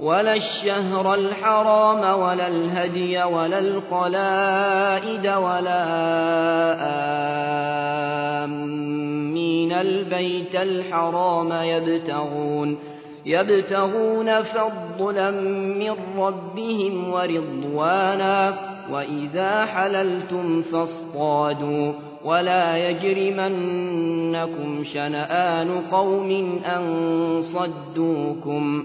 ولا الشهر الحرام ولا الهدي ولا القلائد ولا آمين البيت الحرام يبتغون يبتغون فضلا من ربهم ورضوانا وإذا حللتم فاصطادوا ولا يجرمنكم شنآن قوم أن صدوكم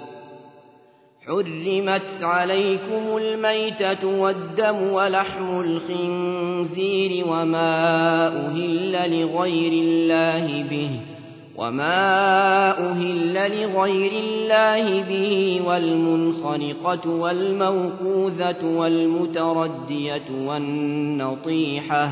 حرمت عليكم الميتة والدم ولحم الخنزير وما أهل لغير الله به وما أهل لغير الله به والمنخنقة والموقوذة والمتردية والنطيحة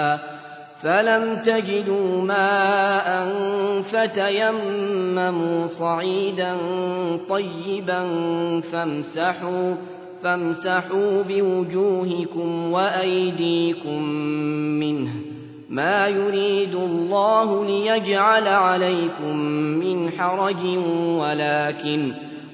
فلم تجدوا ماء فتيمموا صعيدا طيبا فامسحوا فامسحوا بوجوهكم وأيديكم منه ما يريد الله ليجعل عليكم من حرج ولكن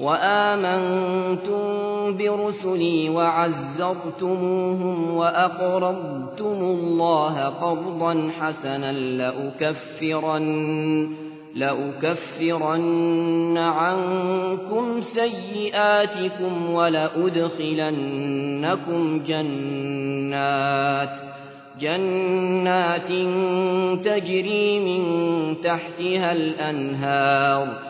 وآمنتم برسلي وعزرتموهم وأقرضتم الله قرضا حسنا لأكفرن لأكفرن عنكم سيئاتكم ولأدخلنكم جنات جنات تجري من تحتها الأنهار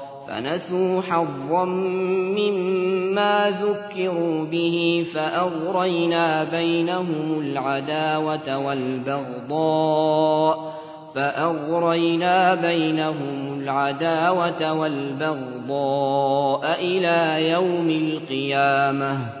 فنسوا حظا مما ذكروا به فأغرينا بينهم العداوة والبغضاء فأغرينا بينهم العداوة والبغضاء إلى يوم القيامة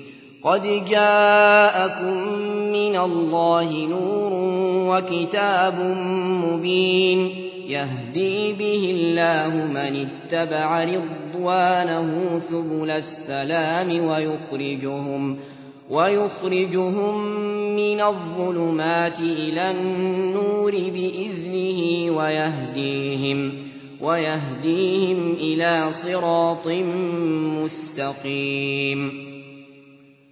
قد جاءكم من الله نور وكتاب مبين يهدي به الله من اتبع رضوانه سبل السلام ويخرجهم ويخرجهم من الظلمات إلى النور بإذنه ويهديهم ويهديهم إلى صراط مستقيم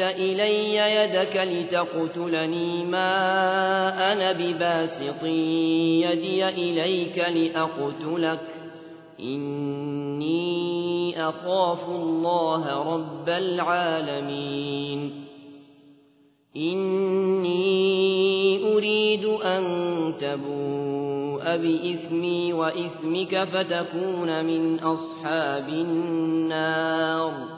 إلي يدك لتقتلني ما أنا بباسط يدي إليك لأقتلك إني أخاف الله رب العالمين إني أريد أن تبوء بإثمي وإثمك فتكون من أصحاب النار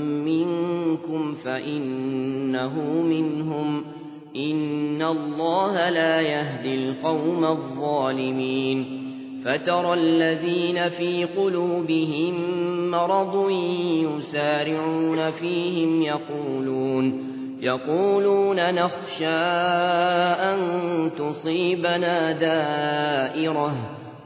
منكم فإنه منهم إن الله لا يهدي القوم الظالمين فترى الذين في قلوبهم مرض يسارعون فيهم يقولون يقولون نخشى أن تصيبنا دائرة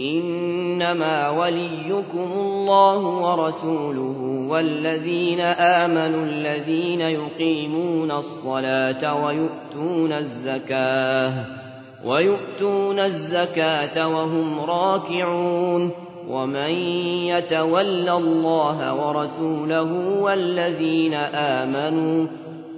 إنما وليكم الله ورسوله والذين آمنوا الذين يقيمون الصلاة ويؤتون الزكاة ويؤتون الزكاة وهم راكعون ومن يتول الله ورسوله والذين آمنوا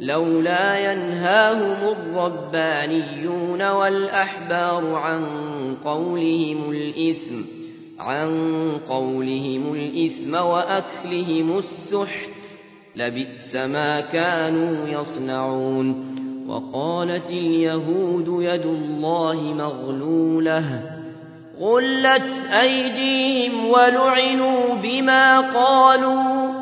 لولا ينهاهم الربانيون والأحبار عن قولهم الإثم عن قولهم الإثم وأكلهم السحت لبئس ما كانوا يصنعون. وقالت اليهود يد الله مغلولة غلت أيديهم ولعنوا بما قالوا.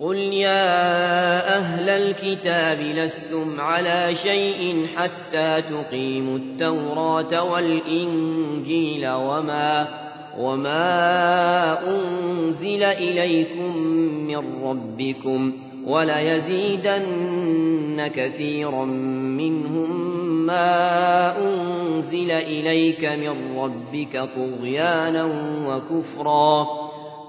قل يا أهل الكتاب لستم على شيء حتى تقيموا التوراة والإنجيل وما, وما أنزل إليكم من ربكم وليزيدن كثيرا منهم ما أنزل إليك من ربك طغيانا وكفرا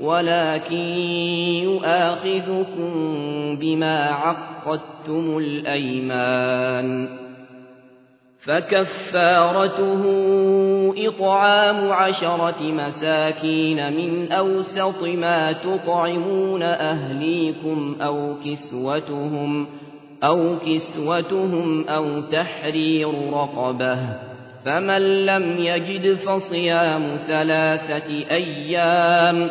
ولكن يؤاخذكم بما عقدتم الأيمان. فكفارته إطعام عشرة مساكين من أوسط ما تطعمون أهليكم أو كسوتهم أو كسوتهم أو تحرير رقبة. فمن لم يجد فصيام ثلاثة أيام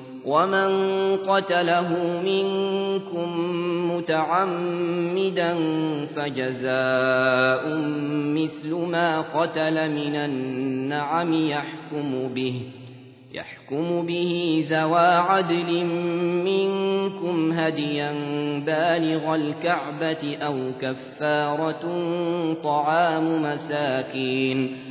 ومن قتله منكم متعمدا فجزاء مثل ما قتل من النعم يحكم به يحكم به ذوى عدل منكم هديا بالغ الكعبة أو كفارة طعام مساكين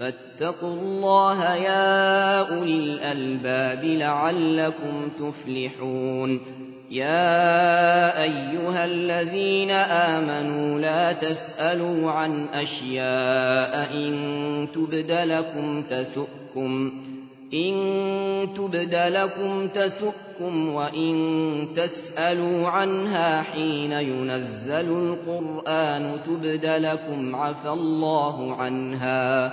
فاتقوا الله يا أولي الألباب لعلكم تفلحون. يا أيها الذين آمنوا لا تسألوا عن أشياء إن تبد لكم تسؤكم إن تبد لكم تسؤكم وإن تسألوا عنها حين ينزل القرآن تبد لكم عفى الله عنها.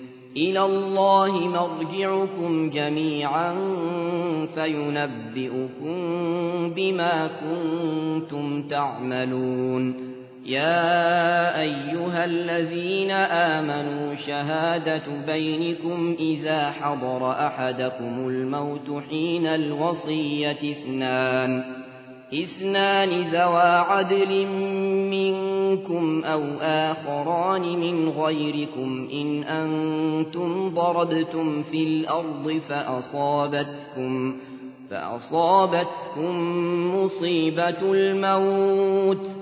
إلى الله مرجعكم جميعا فينبئكم بما كنتم تعملون. يا أيها الذين آمنوا شهادة بينكم إذا حضر أحدكم الموت حين الوصية اثنان. إثنان ذوى عدل منكم أو آخران من غيركم إن أنتم ضربتم في الأرض فأصابتكم فأصابتكم مصيبة الموت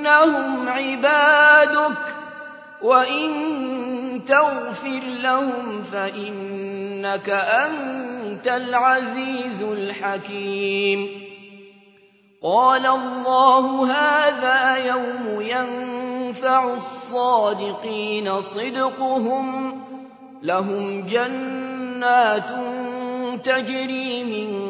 إنهم عبادك وإن تغفر لهم فإنك أنت العزيز الحكيم. قال الله هذا يوم ينفع الصادقين صدقهم لهم جنات تجري من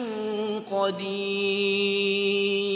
قدير